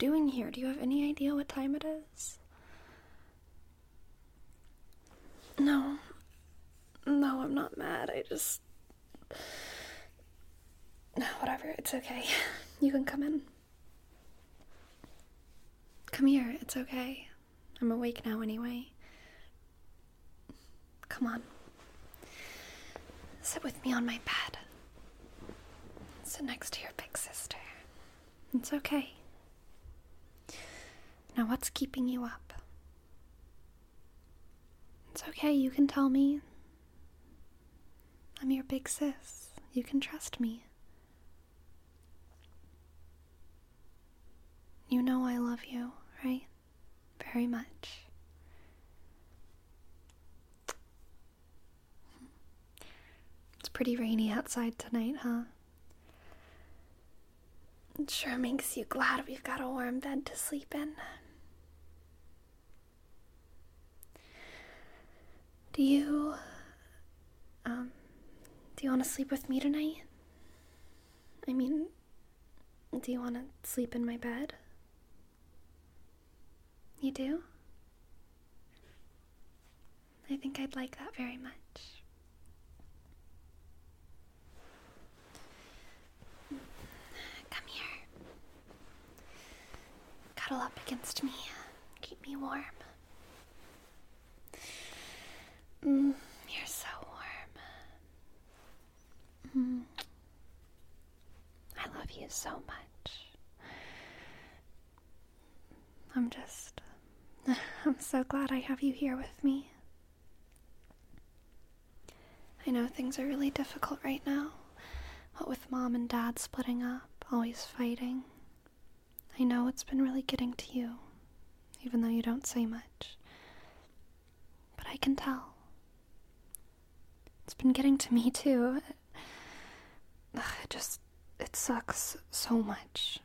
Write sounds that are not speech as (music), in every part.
Doing here? Do you have any idea what time it is? No. No, I'm not mad. I just. No, whatever, it's okay. You can come in. Come here, it's okay. I'm awake now anyway. Come on. Sit with me on my bed. Sit next to your big sister. It's okay. Now, what's keeping you up? It's okay, you can tell me. I'm your big sis. You can trust me. You know I love you, right? Very much. It's pretty rainy outside tonight, huh? It sure makes you glad we've got a warm bed to sleep in. Do you. Um. Do you want to sleep with me tonight? I mean, do you want to sleep in my bed? You do? I think I'd like that very much. Come here. Cuddle up against me. Keep me warm. Mm, you're so warm. Mm. I love you so much. I'm just. (laughs) I'm so glad I have you here with me. I know things are really difficult right now. What with mom and dad splitting up, always fighting. I know it's been really getting to you, even though you don't say much. But I can tell. It's been getting to me too. It just. It sucks so much.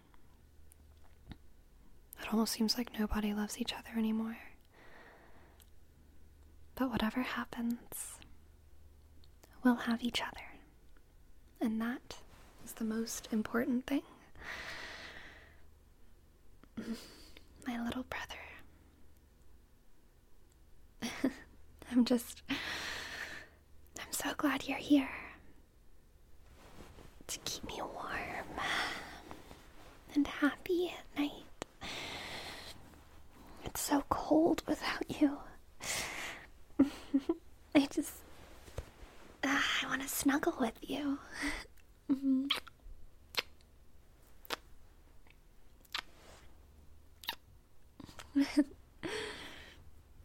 It almost seems like nobody loves each other anymore. But whatever happens, we'll have each other. And that is the most important thing. (laughs) My little brother. (laughs) I'm just. I'm so glad you're here. To keep me warm and happy at night. It's so cold without you. (laughs) I just. Uh, I want to snuggle with you. (laughs)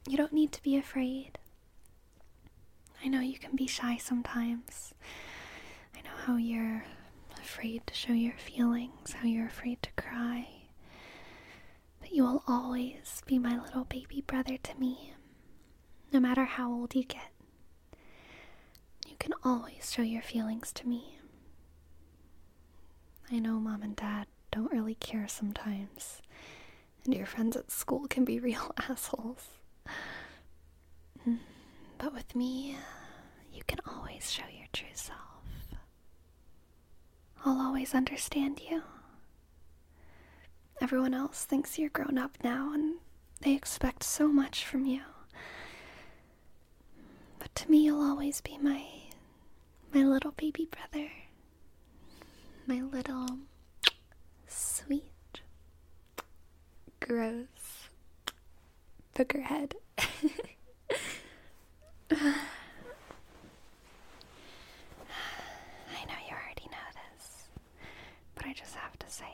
you don't need to be afraid. I know you can be shy sometimes. I know how you're afraid to show your feelings, how you're afraid to cry. You will always be my little baby brother to me, no matter how old you get. You can always show your feelings to me. I know mom and dad don't really care sometimes, and your friends at school can be (laughs) real assholes. But with me, you can always show your true self. I'll always understand you. Everyone else thinks you're grown up now and they expect so much from you. But to me, you'll always be my my little baby brother. My little sweet gross boogerhead. (laughs) (laughs) I know you already know this, but I just have to say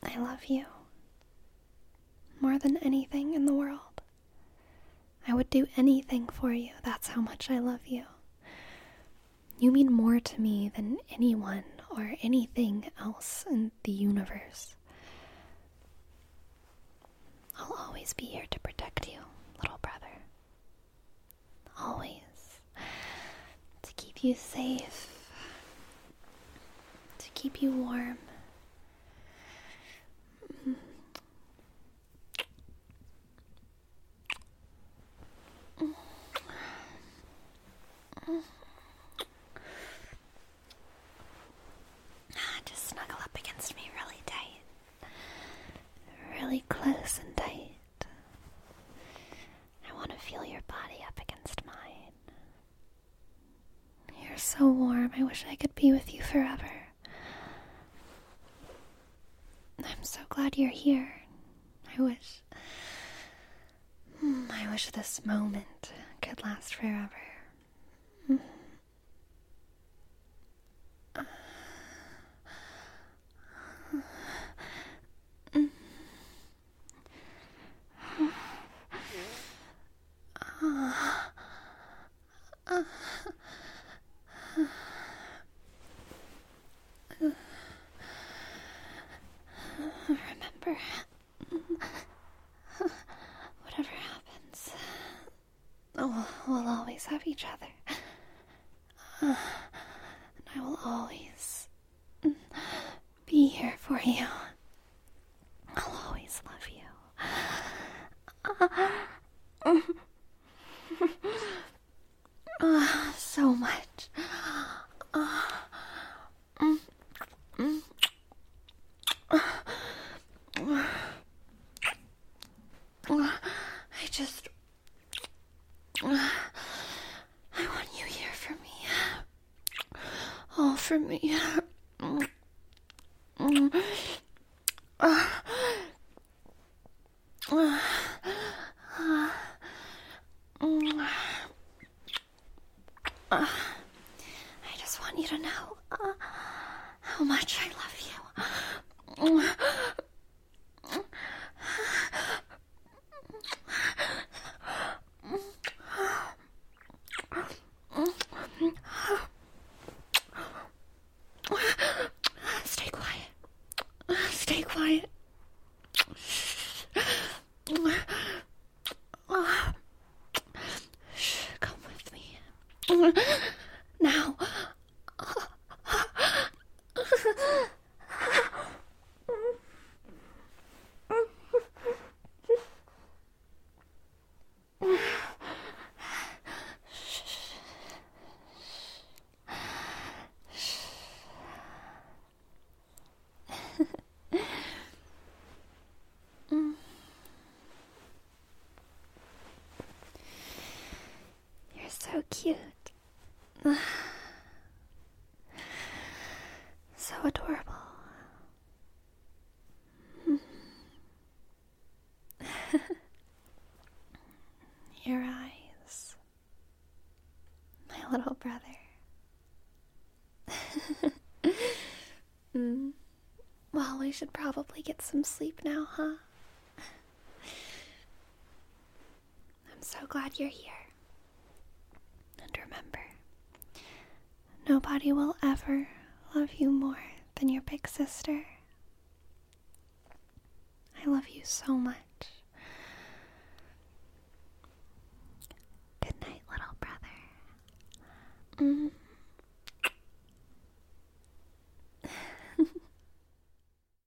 it. I love you more than anything in the world. I would do anything for you. That's how much I love you. You mean more to me than anyone or anything else in the universe. I'll always be here to protect you, little brother. Always. To keep you safe. To keep you warm. Just snuggle close and tight. I want to feel your body up against mine. You're so warm. I wish I could be with you forever. I'm so glad you're here. I wish. Hmm, I wish this moment could last forever. (laughs) Whatever happens, oh, we'll always have each other. And I will always be here for you. I'll always love you. Ah, so much. Ah. Mm. Mm. I just. I want you here for me. All for me. I just want you to know how much I love you. (laughs) Now. You're so cute. Adorable. (laughs) Your eyes. My little brother. (laughs) mm. Well, we should probably get some sleep now, huh? I'm so glad you're here. And remember, nobody will ever love you more than your big sister. I love you so much. Good night, little brother. Mm.